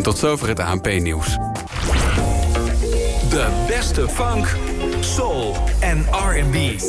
En tot zover het ANP-nieuws. De beste funk, soul en R&B.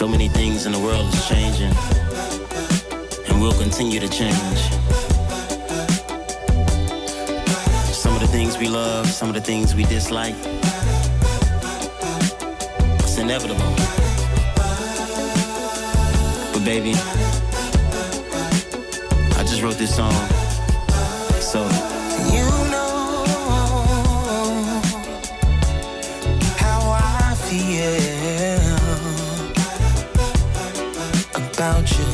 So many things in the world is changing, and will continue to change. Some of the things we love, some of the things we dislike. It's inevitable. But baby, I just wrote this song. About you.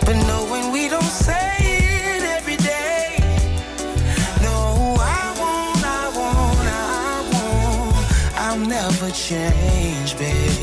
But knowing we don't say it every day. No, I won't, I won't, I won't. I'll never change, babe.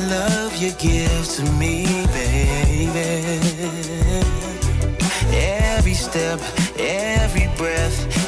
The love you give to me, baby. Every step, every breath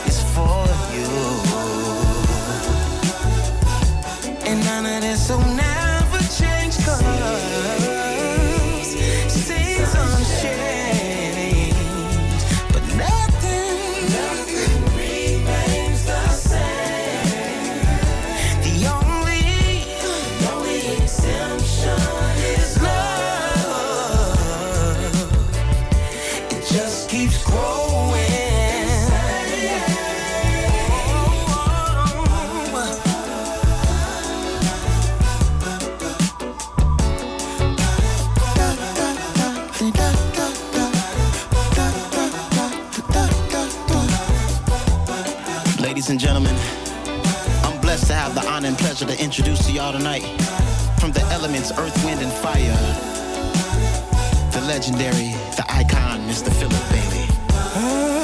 honor and pleasure to introduce to y'all tonight from the elements Earth, Wind, and Fire, the legendary, the icon, Mr. Philip Bailey.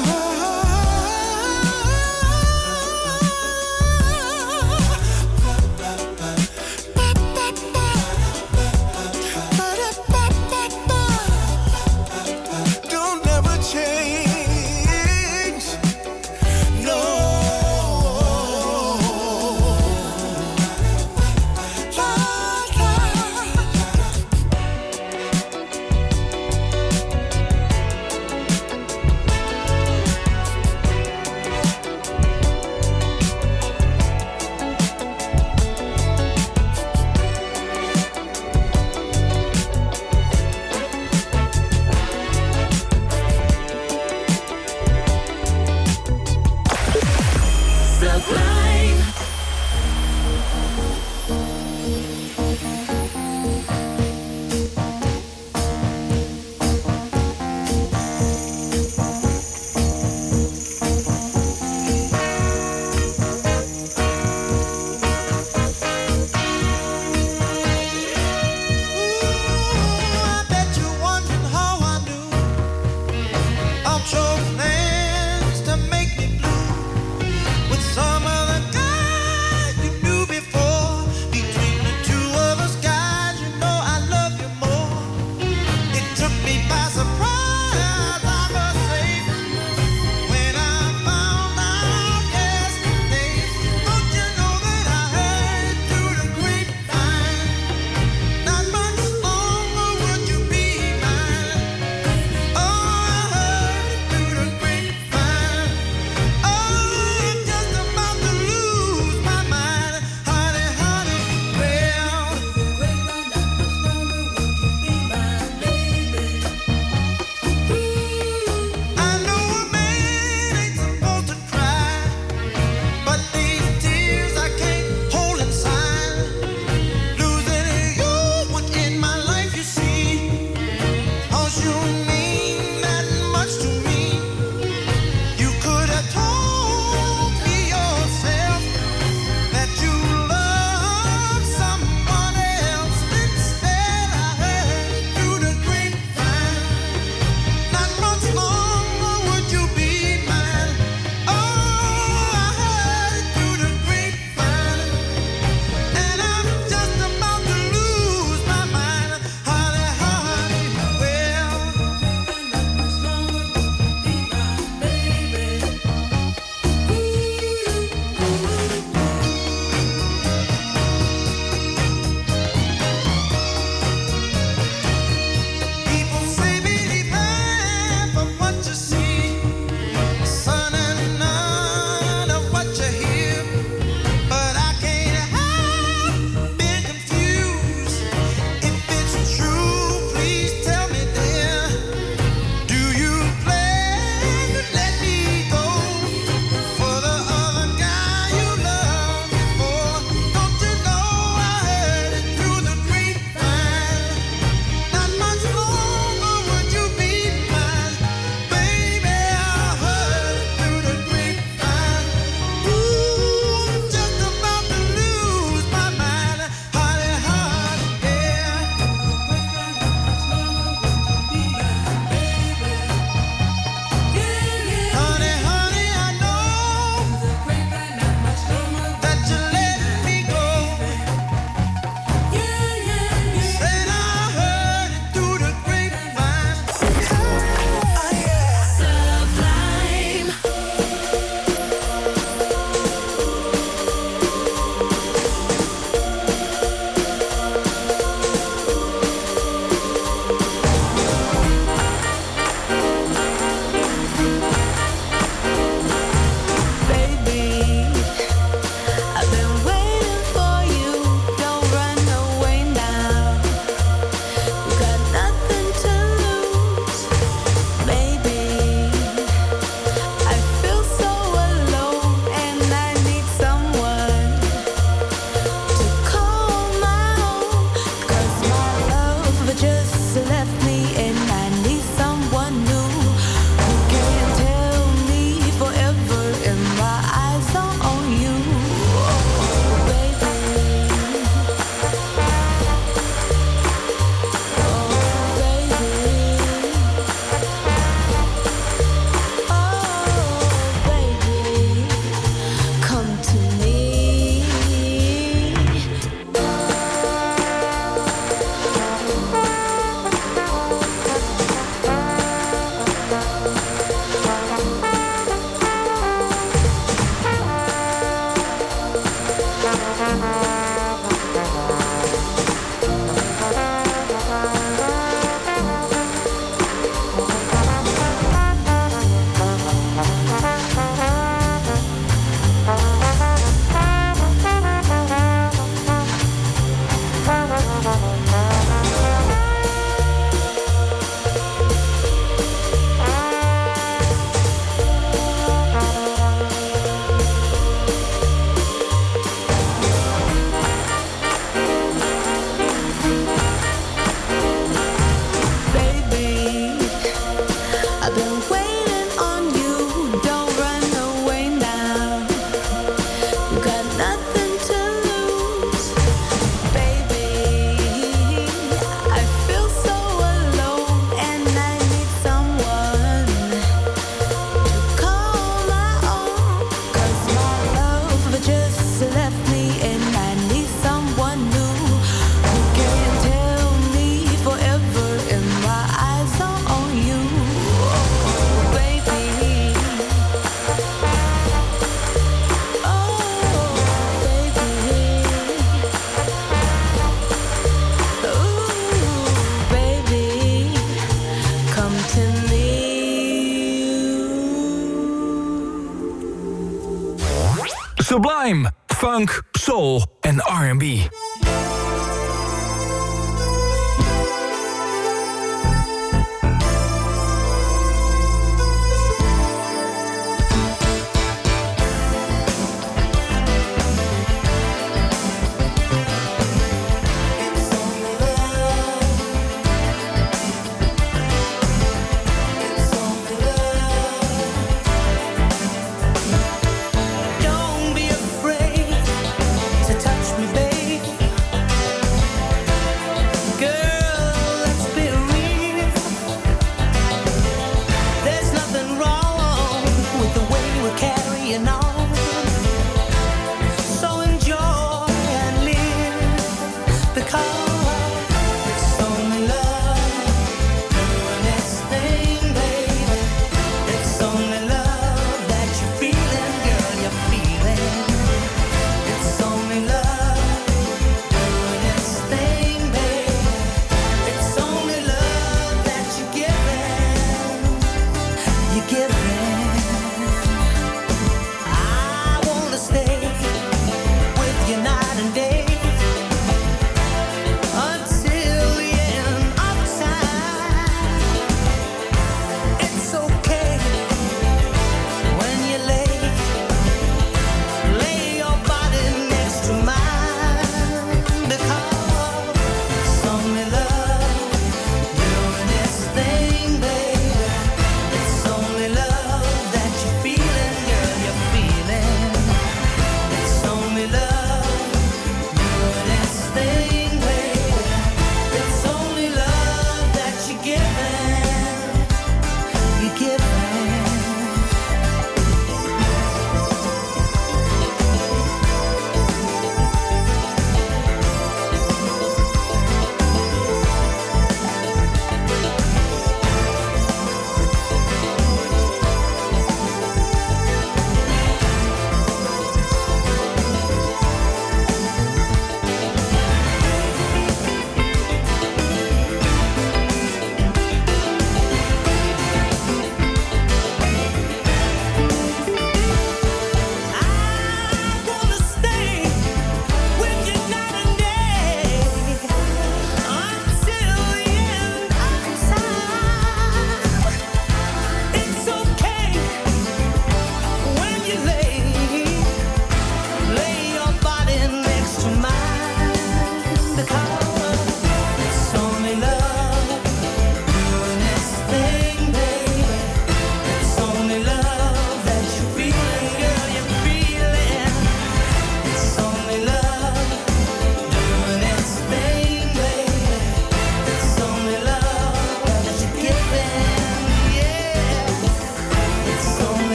Funk,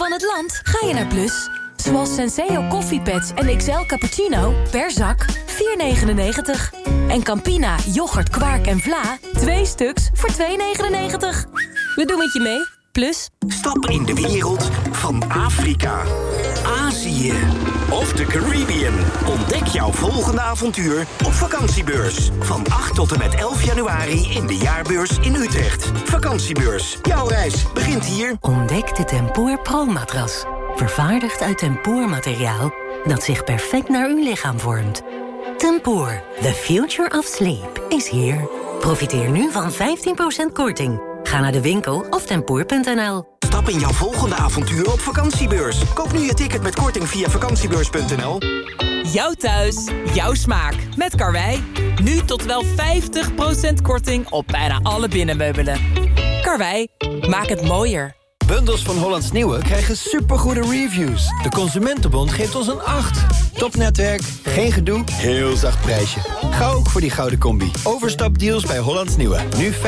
van het land ga je naar Plus. Zoals Senseo koffiepads en XL cappuccino per zak 4,99. En Campina, yoghurt, kwark en vla 2 stuks voor 2,99. We doen het je mee, Plus. Stap in de wereld van Afrika, Azië of de Caribbean. Ontdek jouw volgende avontuur op vakantiebeurs. Van 8 tot en met 11 januari in de jaarbeurs in Utrecht. Vakantiebeurs. Jouw reis begint hier. Ontdek de Tempoor Pro-matras. Vervaardigd uit tempoormateriaal dat zich perfect naar uw lichaam vormt. Tempoor, the future of sleep, is hier. Profiteer nu van 15% korting. Ga naar de winkel of tempoor.nl. Stap in jouw volgende avontuur op vakantiebeurs. Koop nu je ticket met korting via vakantiebeurs.nl. Jouw thuis, jouw smaak. Met Karwei. Nu tot wel 50% korting op bijna alle binnenmeubelen. Karwei, maak het mooier. Bundels van Hollands Nieuwe krijgen supergoede reviews. De Consumentenbond geeft ons een 8. Topnetwerk, geen gedoe, heel zacht prijsje. Ga ook voor die gouden combi. Overstapdeals bij Hollands Nieuwe. Nu 15.000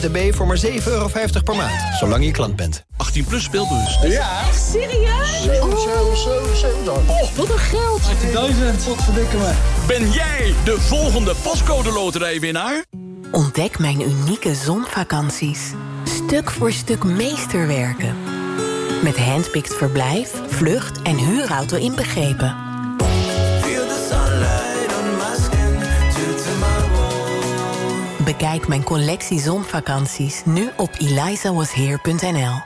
dB voor maar 7,50 euro per maand. Zolang je klant bent. 18 plus speelbus. Ja. serieus? 7, 7, 7, Oh, wat een geld. 18.000. Wat verdikken me. Ben jij de volgende pascode loterijwinnaar? Ontdek mijn unieke zonvakanties. Stuk voor stuk meesterwerken. Met handpicked verblijf, vlucht en huurauto inbegrepen. Bekijk mijn collectie zonvakanties nu op elizawasheer.nl.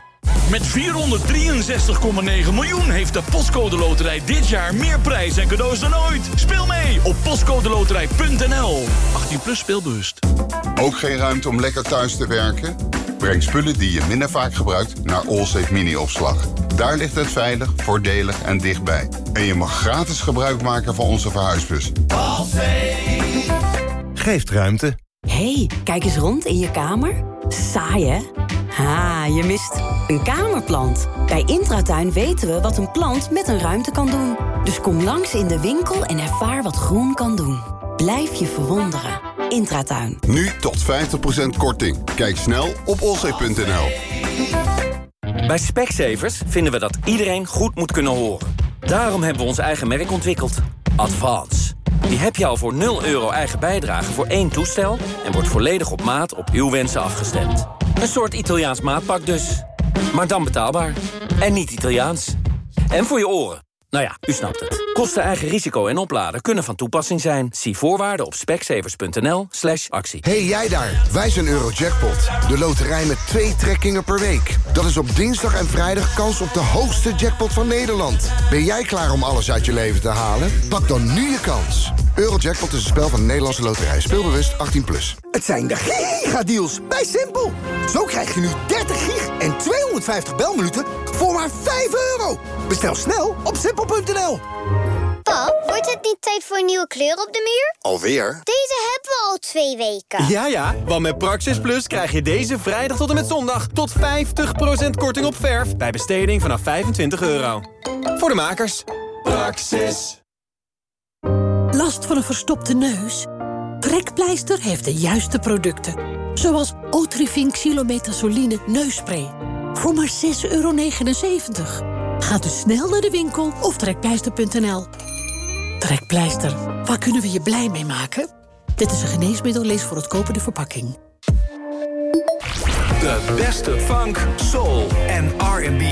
Met 463,9 miljoen heeft de Postcode Loterij dit jaar meer prijs en cadeaus dan ooit. Speel mee op postcodeloterij.nl. 18 plus speelbewust. Ook geen ruimte om lekker thuis te werken? Breng spullen die je minder vaak gebruikt naar Allsafe Mini-opslag. Daar ligt het veilig, voordelig en dichtbij. En je mag gratis gebruik maken van onze verhuisbus. Geeft ruimte. hey, kijk eens rond in je kamer. Saai, hè? Ha, je mist een kamerplant. Bij Intratuin weten we wat een plant met een ruimte kan doen. Dus kom langs in de winkel en ervaar wat groen kan doen. Blijf je verwonderen. Intratuin. Nu tot 50% korting. Kijk snel op olzee.nl. Bij Specsavers vinden we dat iedereen goed moet kunnen horen. Daarom hebben we ons eigen merk ontwikkeld. Advance. Die heb je al voor 0 euro eigen bijdrage voor één toestel... en wordt volledig op maat op uw wensen afgestemd. Een soort Italiaans maatpak dus. Maar dan betaalbaar. En niet Italiaans. En voor je oren. Nou ja, u snapt het. Kosten eigen risico en opladen kunnen van toepassing zijn. Zie voorwaarden op specsavers.nl slash actie. Hey jij daar, wij zijn Eurojackpot. De loterij met twee trekkingen per week. Dat is op dinsdag en vrijdag kans op de hoogste jackpot van Nederland. Ben jij klaar om alles uit je leven te halen? Pak dan nu je kans. Eurojackpot is een spel van de Nederlandse loterij. Speelbewust 18+. Plus. Het zijn de gigadeals bij Simpel. Zo krijg je nu 30 gig en 250 belminuten voor maar 5 euro. Bestel snel op simpel.nl. Pap, wordt het niet tijd voor een nieuwe kleur op de muur? Alweer? Deze hebben we al twee weken. Ja, ja, want met Praxis Plus krijg je deze vrijdag tot en met zondag... tot 50% korting op verf bij besteding vanaf 25 euro. Voor de makers. Praxis. Last van een verstopte neus? Trekpleister heeft de juiste producten. Zoals Otrivin Xylometazoline neusspray. Voor maar 6,79 euro. Ga dus snel naar de winkel of trekpleister.nl. Trekpleister, waar kunnen we je blij mee maken? Dit is een geneesmiddel, lees voor het kopen de verpakking. De beste funk, soul en R&B.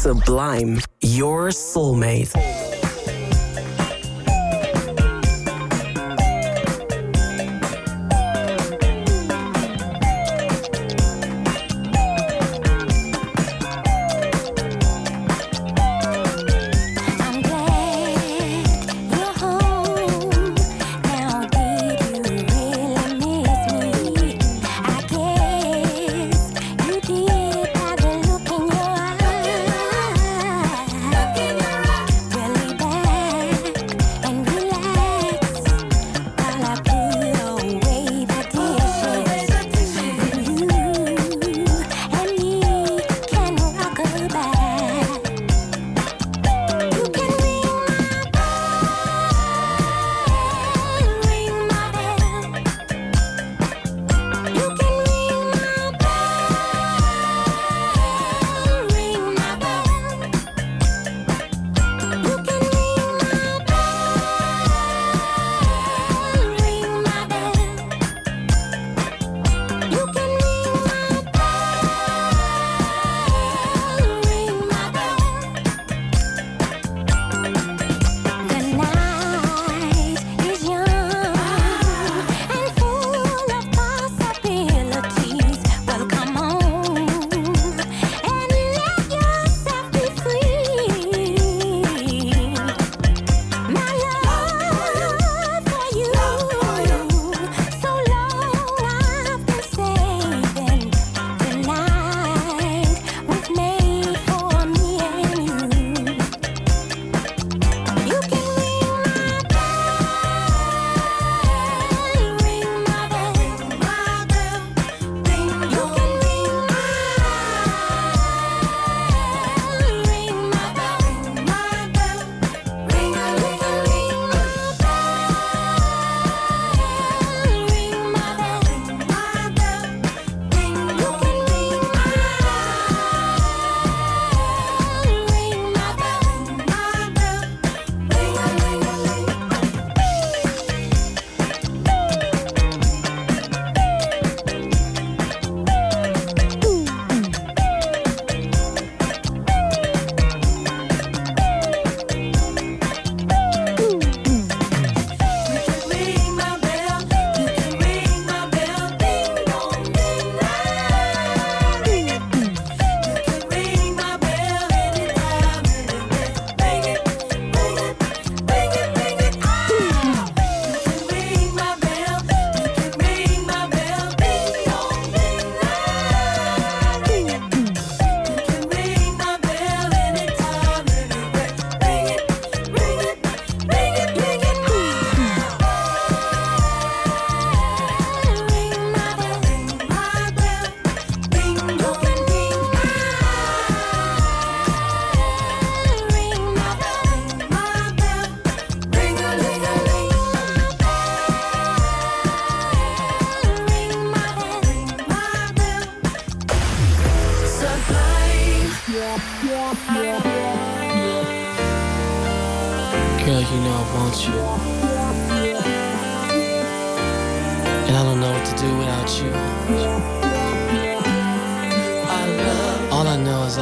Sublime, your soulmate.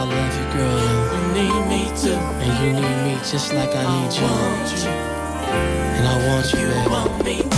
love you, girl. You need me too. And you need me just like I need you. And I want you, You want me.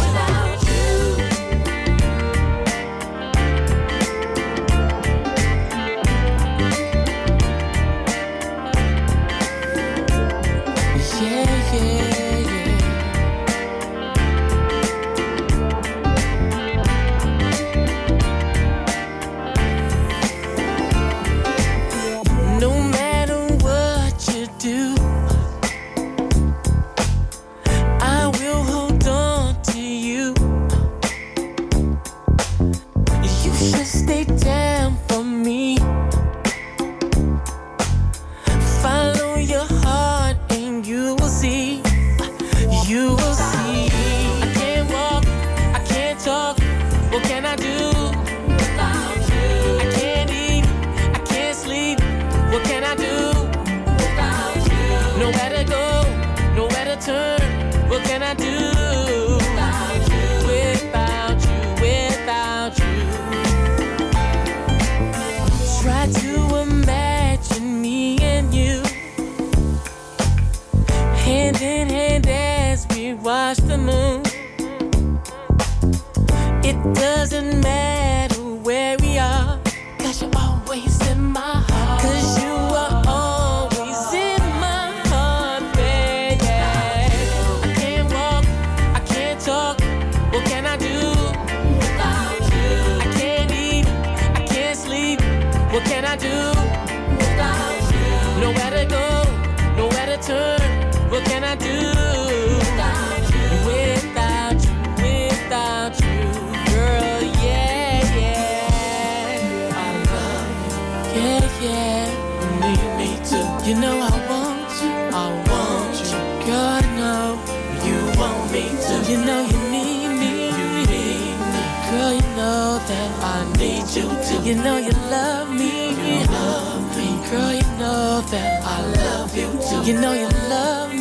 You know you love me. You love me. Girl, you know that I love you too. You know you love me.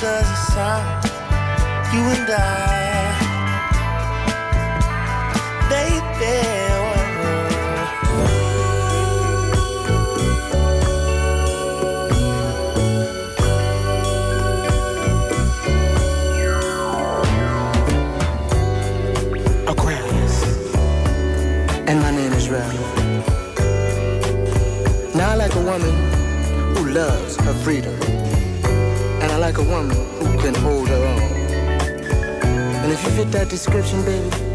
does it sound? You and I, baby. my name is Ralph. Now like a woman who loves her freedom like a woman who can hold her own. And if you fit that description, baby,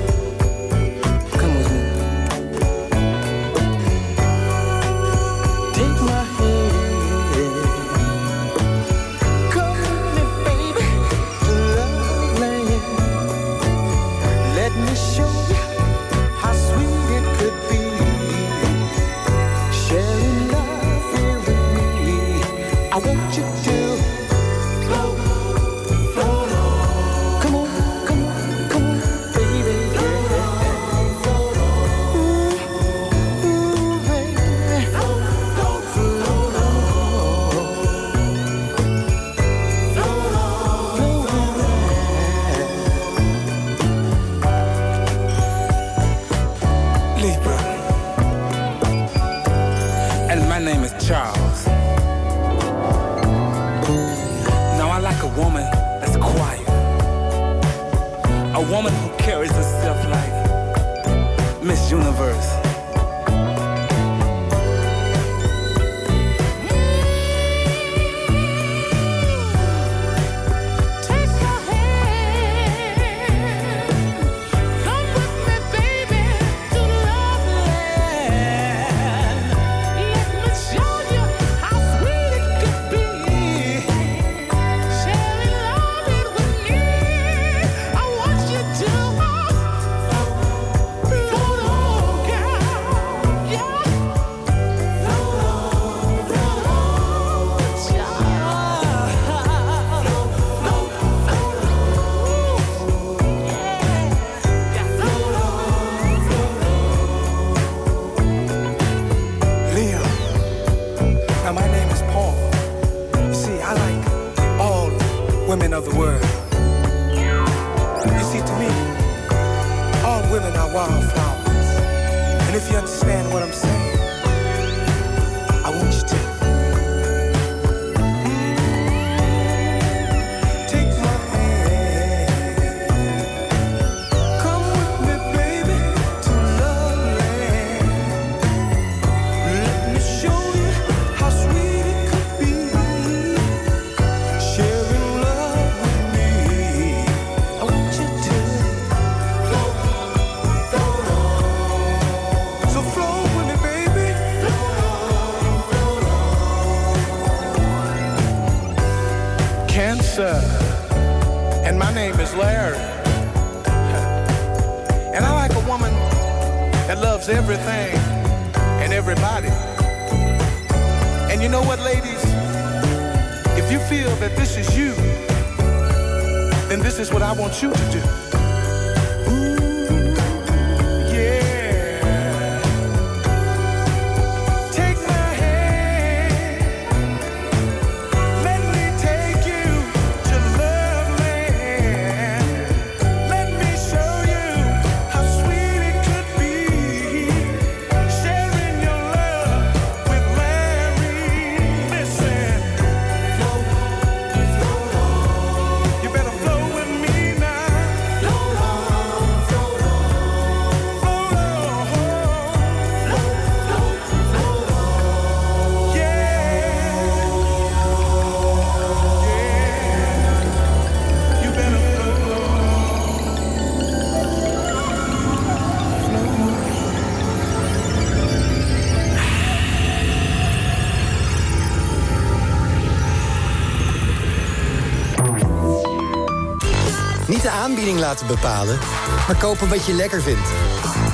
laten bepalen, maar kopen wat je lekker vindt.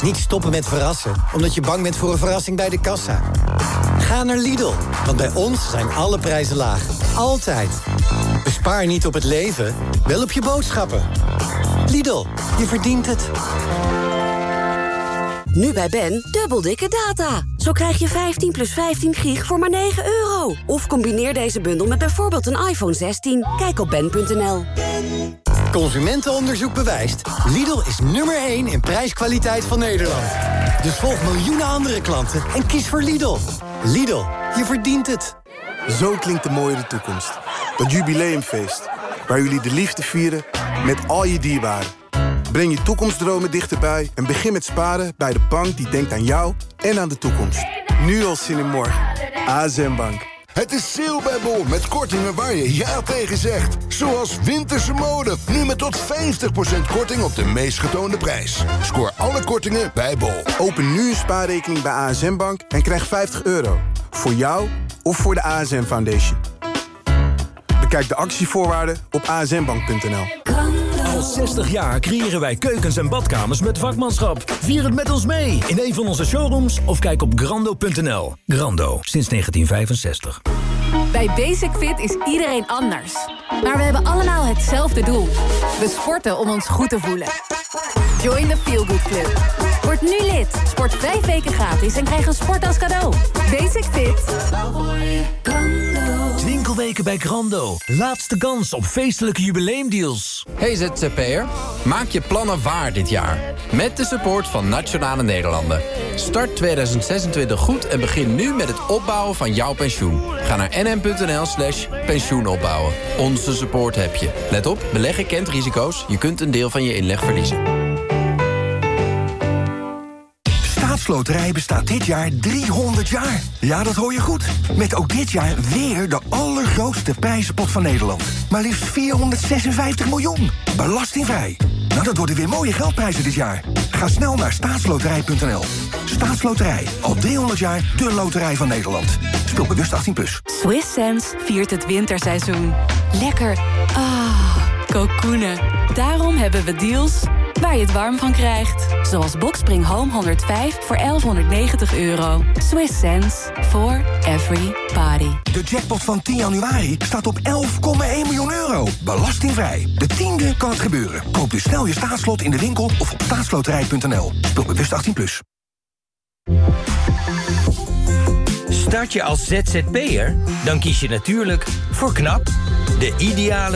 Niet stoppen met verrassen, omdat je bang bent voor een verrassing bij de kassa. Ga naar Lidl, want bij ons zijn alle prijzen laag. Altijd. Bespaar niet op het leven, wel op je boodschappen. Lidl, je verdient het. Nu bij Ben, dubbel dikke data. Zo krijg je 15 plus 15 gig voor maar 9 euro. Of combineer deze bundel met bijvoorbeeld een iPhone 16. Kijk op ben.nl. Consumentenonderzoek bewijst. Lidl is nummer 1 in prijskwaliteit van Nederland. Dus volg miljoenen andere klanten en kies voor Lidl. Lidl, je verdient het. Zo klinkt de mooie toekomst. Dat jubileumfeest. Waar jullie de liefde vieren met al je dierbaren. Breng je toekomstdromen dichterbij en begin met sparen bij de bank die denkt aan jou en aan de toekomst. Nu al zin in morgen. ASM Bank. Het is sale bij Bol met kortingen waar je ja tegen zegt. Zoals winterse mode. Nu met tot 50% korting op de meest getoonde prijs. Scoor alle kortingen bij Bol. Open nu een spaarrekening bij ASM Bank en krijg 50 euro. Voor jou of voor de ASM Foundation. Bekijk de actievoorwaarden op asmbank.nl. Al 60 jaar creëren wij keukens en badkamers met vakmanschap. Vier het met ons mee in een van onze showrooms of kijk op grando.nl. Grando, sinds 1965. Bij Basic Fit is iedereen anders. Maar we hebben allemaal hetzelfde doel. We sporten om ons goed te voelen. Join the Feel Good Club. Word nu lid. Sport vijf weken gratis en krijg een sport als cadeau. Basic Fit. Winkelweken bij Grando. Laatste kans op feestelijke jubileumdeals. Hey ZZP'er, maak je plannen waar dit jaar. Met de support van Nationale Nederlanden. Start 2026 goed en begin nu met het opbouwen van jouw pensioen. Ga naar nm.nl slash pensioenopbouwen. Onze support heb je. Let op, beleggen kent risico's. Je kunt een deel van je inleg verliezen. Staatsloterij bestaat dit jaar 300 jaar. Ja, dat hoor je goed. Met ook dit jaar weer de allergrootste prijzenpot van Nederland. Maar liefst 456 miljoen. Belastingvrij. Nou, dat worden weer mooie geldprijzen dit jaar. Ga snel naar staatsloterij.nl. Staatsloterij. Al 300 jaar de loterij van Nederland. Speel bewust 18+. Plus. Swiss Sense viert het winterseizoen. Lekker. Ah, kokoenen. Daarom hebben we deals waar je het warm van krijgt. Zoals Boxspring Home 105 voor 1190 euro. Swiss sense for every party. De jackpot van 10 januari staat op 11,1 miljoen euro. Belastingvrij. De tiende kan het gebeuren. Koop dus snel je staatslot in de winkel of op staatsloterij.nl. Speel bewust 18+. Plus. Start je als ZZP'er? Dan kies je natuurlijk voor KNAP, de ideale